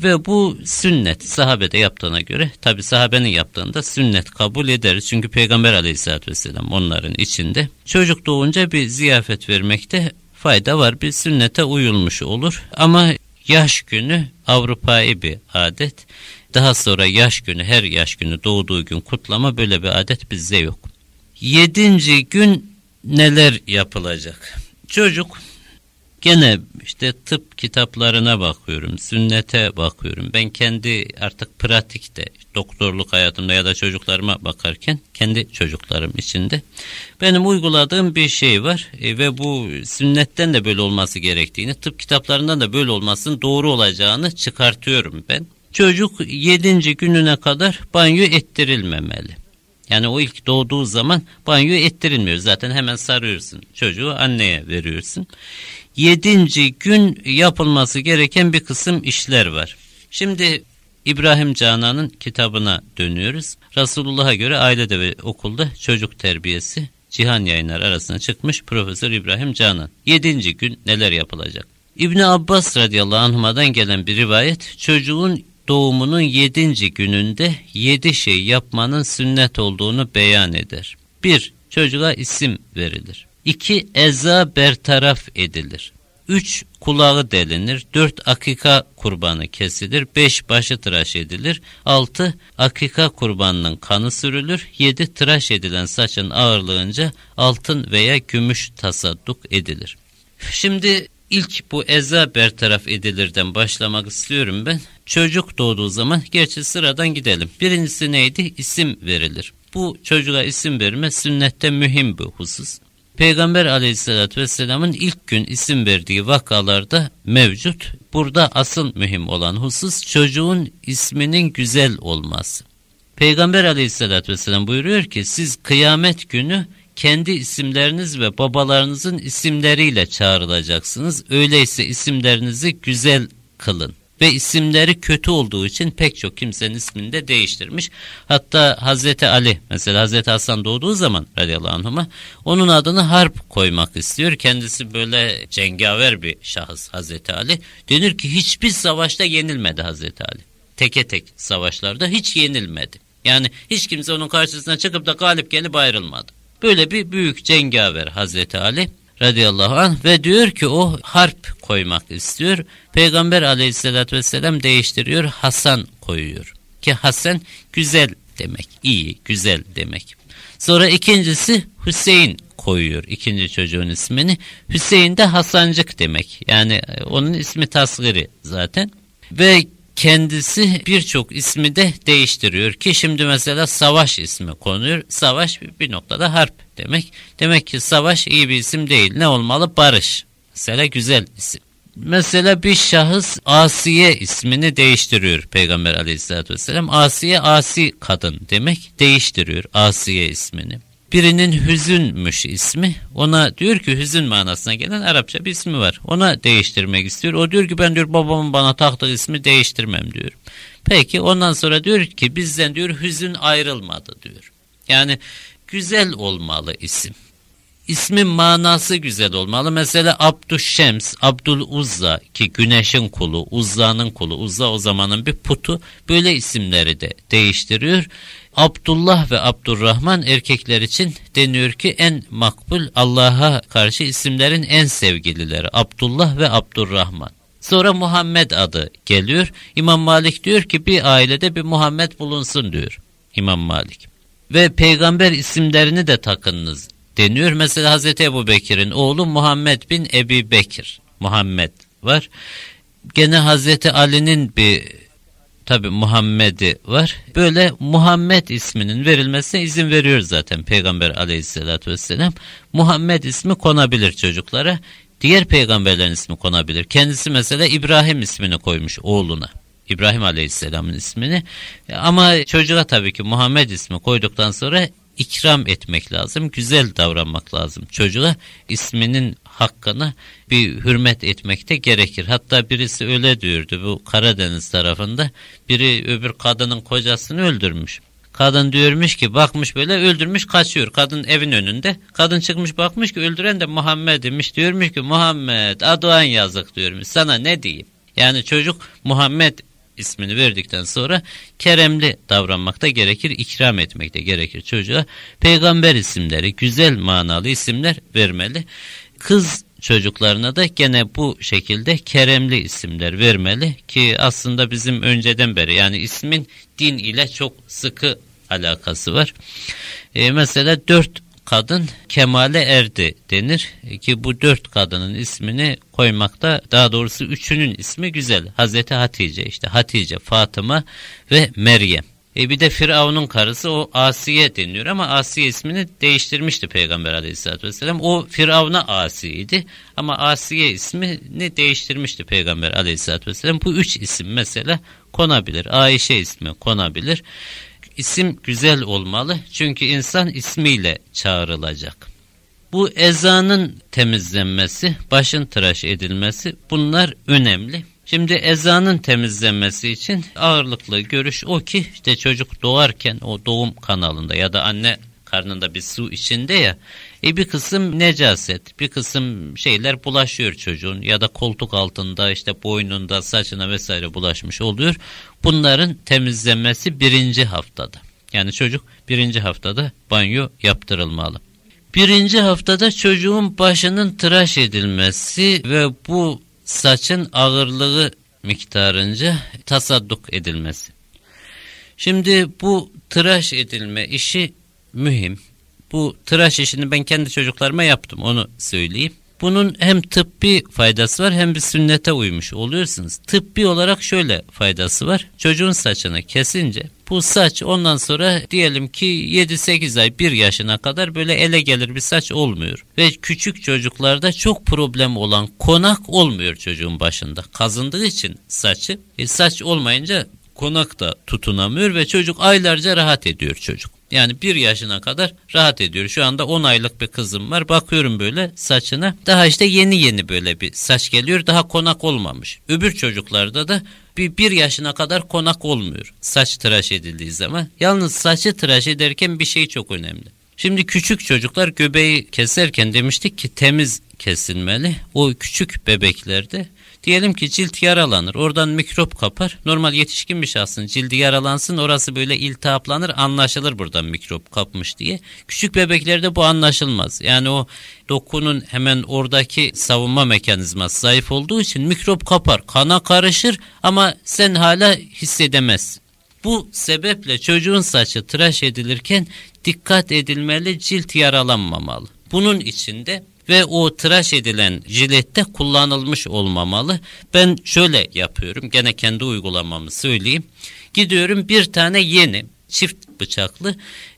ve bu sünnet sahabede yaptığına göre tabi sahabenin yaptığında sünnet kabul ederiz. Çünkü Peygamber aleyhissalatü vesselam onların içinde. Çocuk doğunca bir ziyafet vermekte fayda var. Bir sünnete uyulmuş olur. Ama yaş günü Avrupa'yı bir adet. Daha sonra yaş günü her yaş günü doğduğu gün kutlama böyle bir adet bizde yok. Yedinci gün neler yapılacak? Çocuk gene işte tıp kitaplarına bakıyorum, sünnete bakıyorum. Ben kendi artık pratikte, doktorluk hayatımda ya da çocuklarıma bakarken kendi çocuklarım içinde benim uyguladığım bir şey var e, ve bu sünnetten de böyle olması gerektiğini, tıp kitaplarından da böyle olmasının doğru olacağını çıkartıyorum ben. Çocuk yedinci gününe kadar banyo ettirilmemeli. Yani o ilk doğduğu zaman banyo ettirilmiyor. Zaten hemen sarıyorsun. Çocuğu anneye veriyorsun. Yedinci gün yapılması gereken bir kısım işler var. Şimdi İbrahim Canan'ın kitabına dönüyoruz. Resulullah'a göre ailede ve okulda çocuk terbiyesi Cihan yayınlar arasına çıkmış Profesör İbrahim Canan. Yedinci gün neler yapılacak? İbni Abbas radıyallahu anhuma'dan gelen bir rivayet çocuğun doğumunun yedinci gününde yedi şey yapmanın sünnet olduğunu beyan eder. 1. Çocuğa isim verilir. 2. Eza bertaraf edilir. 3. Kulağı delinir. 4. Akika kurbanı kesilir. 5. Başı tıraş edilir. 6. Akika kurbanının kanı sürülür. 7. Tıraş edilen saçın ağırlığınca altın veya gümüş tasadduk edilir. Şimdi ilk bu eza bertaraf edilirden başlamak istiyorum ben. Çocuk doğduğu zaman gerçi sıradan gidelim. Birincisi neydi? İsim verilir. Bu çocuğa isim verme sünnette mühim bir husus. Peygamber aleyhissalatü vesselamın ilk gün isim verdiği vakalarda mevcut. Burada asıl mühim olan husus çocuğun isminin güzel olması. Peygamber aleyhissalatü vesselam buyuruyor ki siz kıyamet günü kendi isimleriniz ve babalarınızın isimleriyle çağrılacaksınız. Öyleyse isimlerinizi güzel kılın. Ve isimleri kötü olduğu için pek çok kimsenin ismini de değiştirmiş. Hatta Hazreti Ali mesela Hazreti Hasan doğduğu zaman radıyallahu anhuma onun adını Harp koymak istiyor. Kendisi böyle cengaver bir şahıs Hazreti Ali. Denir ki hiçbir savaşta yenilmedi Hazreti Ali. Teke tek savaşlarda hiç yenilmedi. Yani hiç kimse onun karşısına çıkıp da galip gelip ayrılmadı. Böyle bir büyük cengaver Hazreti Ali radıyallahu anh ve diyor ki o harp koymak istiyor. Peygamber aleyhissalatü vesselam değiştiriyor Hasan koyuyor. Ki Hasan güzel demek, iyi, güzel demek. Sonra ikincisi Hüseyin koyuyor ikinci çocuğun ismini. Hüseyin de Hasancık demek. Yani e, onun ismi tasgiri zaten. Ve kendisi birçok ismi de değiştiriyor ki şimdi mesela savaş ismi konuyor. Savaş bir noktada harp demek. Demek ki savaş iyi bir isim değil. Ne olmalı? Barış. Mesela güzel isim. Mesela bir şahıs Asiye ismini değiştiriyor Peygamber aleyhissalatü vesselam. Asiye asi kadın demek değiştiriyor Asiye ismini. Birinin hüzünmüş ismi. Ona diyor ki hüzün manasına gelen Arapça bir ismi var. Ona değiştirmek istiyor. O diyor ki ben diyor babamın bana taktığı ismi değiştirmem diyor. Peki ondan sonra diyor ki bizden diyor hüzün ayrılmadı diyor. Yani güzel olmalı isim. İsmin manası güzel olmalı. Mesela Abdüşşems, Abdul Uzza ki güneşin kulu, Uzza'nın kulu. Uzza o zamanın bir putu. Böyle isimleri de değiştiriyor. Abdullah ve Abdurrahman erkekler için deniyor ki en makbul Allah'a karşı isimlerin en sevgilileri Abdullah ve Abdurrahman. Sonra Muhammed adı geliyor. İmam Malik diyor ki bir ailede bir Muhammed bulunsun diyor İmam Malik. Ve peygamber isimlerini de takınız deniyor. Mesela Hazreti Ebu Bekir'in oğlu Muhammed bin Ebi Bekir. Muhammed var. Gene Hazreti Ali'nin bir tabi Muhammed'i var. Böyle Muhammed isminin verilmesine izin veriyor zaten Peygamber aleyhissalatü vesselam. Muhammed ismi konabilir çocuklara. Diğer peygamberlerin ismi konabilir. Kendisi mesela İbrahim ismini koymuş oğluna. İbrahim Aleyhisselam'ın ismini. Ama çocuğa tabii ki Muhammed ismi koyduktan sonra ikram etmek lazım, güzel davranmak lazım. Çocuğa isminin hakkını bir hürmet etmekte gerekir. Hatta birisi öyle diyordu bu Karadeniz tarafında. Biri öbür kadının kocasını öldürmüş. Kadın diyormuş ki bakmış böyle öldürmüş kaçıyor. Kadın evin önünde. Kadın çıkmış bakmış ki öldüren de Muhammed demiş. Diyormuş ki Muhammed aduan yazık diyormuş. Sana ne diyeyim? Yani çocuk Muhammed ismini verdikten sonra keremli davranmakta gerekir, ikram etmekte gerekir çocuğa. Peygamber isimleri, güzel manalı isimler vermeli. Kız çocuklarına da gene bu şekilde keremli isimler vermeli ki aslında bizim önceden beri yani ismin din ile çok sıkı alakası var. Ee, mesela dört kadın kemale erdi denir ki bu dört kadının ismini koymakta daha doğrusu üçünün ismi güzel. Hazreti Hatice işte Hatice, Fatıma ve Meryem. E bir de Firavun'un karısı o Asiye deniyor ama Asiye ismini değiştirmişti Peygamber aleyhissalatü vesselam. O Firavun'a Asiye'ydi ama Asiye ismini değiştirmişti Peygamber aleyhissalatü vesselam. Bu üç isim mesela konabilir. Ayşe ismi konabilir. İsim güzel olmalı çünkü insan ismiyle çağrılacak. Bu ezanın temizlenmesi, başın tıraş edilmesi bunlar önemli. Şimdi ezanın temizlenmesi için ağırlıklı görüş o ki işte çocuk doğarken o doğum kanalında ya da anne karnında bir su içinde ya e bir kısım necaset bir kısım şeyler bulaşıyor çocuğun ya da koltuk altında işte boynunda saçına vesaire bulaşmış oluyor. Bunların temizlenmesi birinci haftada yani çocuk birinci haftada banyo yaptırılmalı. Birinci haftada çocuğun başının tıraş edilmesi ve bu saçın ağırlığı miktarınca tasadduk edilmesi. Şimdi bu tıraş edilme işi mühim. Bu tıraş işini ben kendi çocuklarıma yaptım onu söyleyeyim. Bunun hem tıbbi faydası var hem bir sünnete uymuş oluyorsunuz. Tıbbi olarak şöyle faydası var. Çocuğun saçını kesince bu saç ondan sonra diyelim ki 7-8 ay 1 yaşına kadar böyle ele gelir bir saç olmuyor. Ve küçük çocuklarda çok problem olan konak olmuyor çocuğun başında. Kazındığı için saçı e, saç olmayınca konak da tutunamıyor ve çocuk aylarca rahat ediyor çocuk. Yani bir yaşına kadar rahat ediyor. Şu anda 10 aylık bir kızım var. Bakıyorum böyle saçına. Daha işte yeni yeni böyle bir saç geliyor. Daha konak olmamış. Öbür çocuklarda da bir, bir yaşına kadar konak olmuyor saç tıraş edildiği zaman. Yalnız saçı tıraş ederken bir şey çok önemli. Şimdi küçük çocuklar göbeği keserken demiştik ki temiz kesilmeli. O küçük bebeklerde Diyelim ki cilt yaralanır. Oradan mikrop kapar. Normal yetişkin bir şahsın cildi yaralansın. Orası böyle iltihaplanır. Anlaşılır buradan mikrop kapmış diye. Küçük bebeklerde bu anlaşılmaz. Yani o dokunun hemen oradaki savunma mekanizması zayıf olduğu için mikrop kapar. Kana karışır ama sen hala hissedemezsin. Bu sebeple çocuğun saçı tıraş edilirken dikkat edilmeli cilt yaralanmamalı. Bunun içinde ve o tıraş edilen jilette kullanılmış olmamalı. Ben şöyle yapıyorum. Gene kendi uygulamamı söyleyeyim. Gidiyorum bir tane yeni çift bıçaklı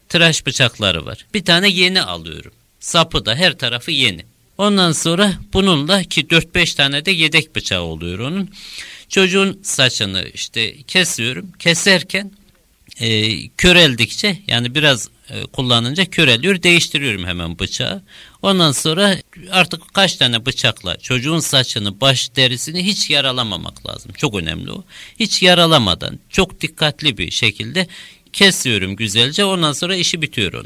tıraş bıçakları var. Bir tane yeni alıyorum. Sapı da her tarafı yeni. Ondan sonra bununla ki 4-5 tane de yedek bıçağı oluyor onun. Çocuğun saçını işte kesiyorum. Keserken e, köreldikçe yani biraz e, kullanınca köreliyor. Değiştiriyorum hemen bıçağı. Ondan sonra artık kaç tane bıçakla çocuğun saçını, baş derisini hiç yaralamamak lazım. Çok önemli o. Hiç yaralamadan çok dikkatli bir şekilde kesiyorum güzelce. Ondan sonra işi bitiyor.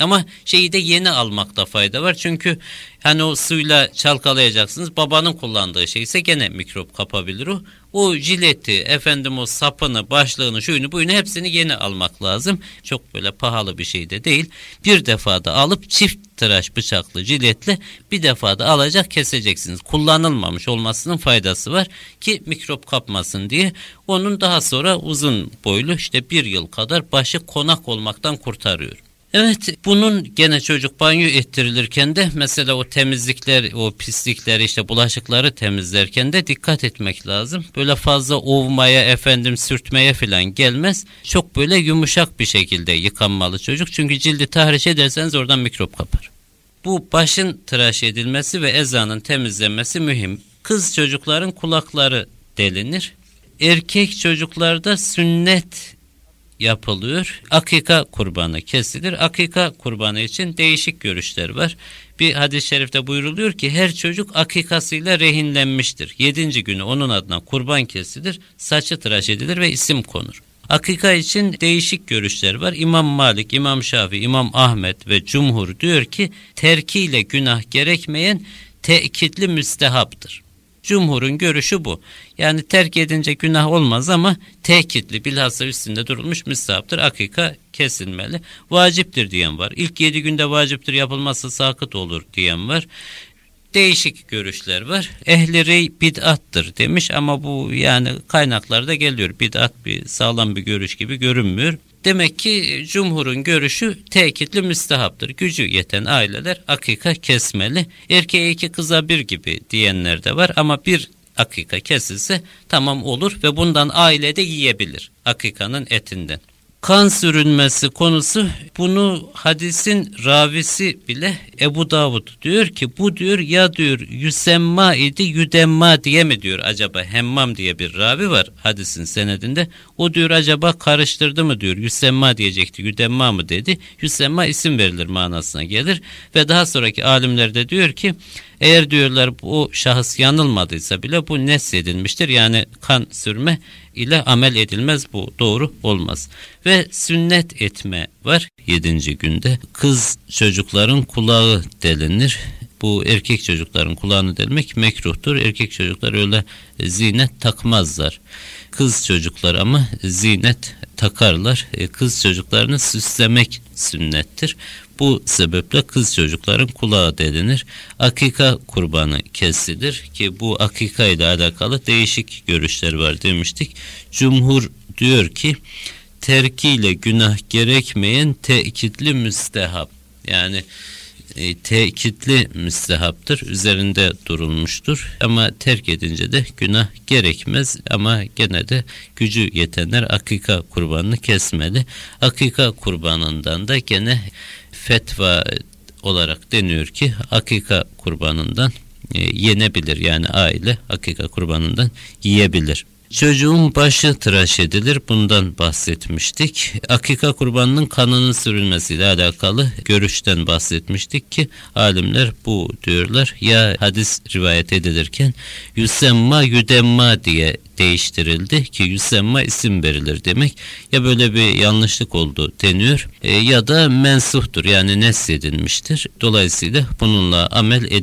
Ama şeyi de yeni almakta fayda var. Çünkü hani o suyla çalkalayacaksınız. Babanın kullandığı şey ise gene mikrop kapabilir o. O jileti, efendim o sapını, başlığını, şuyunu, buyunu hepsini yeni almak lazım. Çok böyle pahalı bir şey de değil. Bir defada alıp çift tıraş bıçaklı jiletle bir defada alacak keseceksiniz. Kullanılmamış olmasının faydası var ki mikrop kapmasın diye. Onun daha sonra uzun boylu işte bir yıl kadar başı konak olmaktan kurtarıyor. Evet bunun gene çocuk banyo ettirilirken de mesela o temizlikler o pislikleri işte bulaşıkları temizlerken de dikkat etmek lazım. Böyle fazla ovmaya efendim sürtmeye falan gelmez. Çok böyle yumuşak bir şekilde yıkanmalı çocuk. Çünkü cildi tahriş ederseniz oradan mikrop kapar. Bu başın tıraş edilmesi ve ezanın temizlenmesi mühim. Kız çocukların kulakları delinir. Erkek çocuklarda sünnet yapılıyor. Akika kurbanı kesilir. Akika kurbanı için değişik görüşler var. Bir hadis-i şerifte buyruluyor ki her çocuk akikasıyla rehinlenmiştir. Yedinci günü onun adına kurban kesilir, saçı tıraş edilir ve isim konur. Akika için değişik görüşler var. İmam Malik, İmam Şafi, İmam Ahmet ve Cumhur diyor ki terkiyle günah gerekmeyen tekitli müstehaptır. Cumhurun görüşü bu. Yani terk edince günah olmaz ama tekitli bilhassa üstünde durulmuş müstahaptır. Akika kesilmeli. Vaciptir diyen var. İlk yedi günde vaciptir yapılması sakıt olur diyen var değişik görüşler var. Ehli rey bid'attır demiş ama bu yani kaynaklarda geliyor. Bid'at bir sağlam bir görüş gibi görünmüyor. Demek ki cumhurun görüşü tekitli müstehaptır. Gücü yeten aileler akika kesmeli. Erkeğe iki kıza bir gibi diyenler de var ama bir akika kesilse tamam olur ve bundan ailede yiyebilir akikanın etinden kan sürünmesi konusu bunu hadisin ravisi bile Ebu Davud diyor ki bu diyor ya diyor yüsemma idi yüdemma diye mi diyor acaba? Hemmam diye bir ravi var hadisin senedinde. O diyor acaba karıştırdı mı diyor? Yüsemma diyecekti yüdemma mı dedi? Yüsemma isim verilir manasına gelir ve daha sonraki alimler diyor ki eğer diyorlar bu şahıs yanılmadıysa bile bu nesedilmiştir. Yani kan sürme ile amel edilmez bu doğru olmaz. Ve sünnet etme var yedinci günde. Kız çocukların kulağı delinir. Bu erkek çocukların kulağını delmek mekruhtur. Erkek çocuklar öyle zinet takmazlar. Kız çocuklar ama zinet takarlar. E, kız çocuklarını süslemek sünnettir. Bu sebeple kız çocukların kulağı delinir. Akika kurbanı kesilir ki bu akika ile alakalı değişik görüşler var demiştik. Cumhur diyor ki terkiyle günah gerekmeyen tekitli müstehap. Yani e, tekitli müstehaptır. Üzerinde durulmuştur. Ama terk edince de günah gerekmez. Ama gene de gücü yetenler akika kurbanını kesmeli. Akika kurbanından da gene fetva olarak deniyor ki akika kurbanından e, yenebilir. Yani aile akika kurbanından yiyebilir. Çocuğun başı tıraş edilir. Bundan bahsetmiştik. Akika kurbanının kanının sürülmesiyle alakalı görüşten bahsetmiştik ki alimler bu diyorlar. Ya hadis rivayet edilirken yüsemma yüdemma diye değiştirildi ki yüsemma isim verilir demek. Ya böyle bir yanlışlık oldu deniyor e, ya da mensuhtur yani nesedilmiştir. Dolayısıyla bununla amel edilir.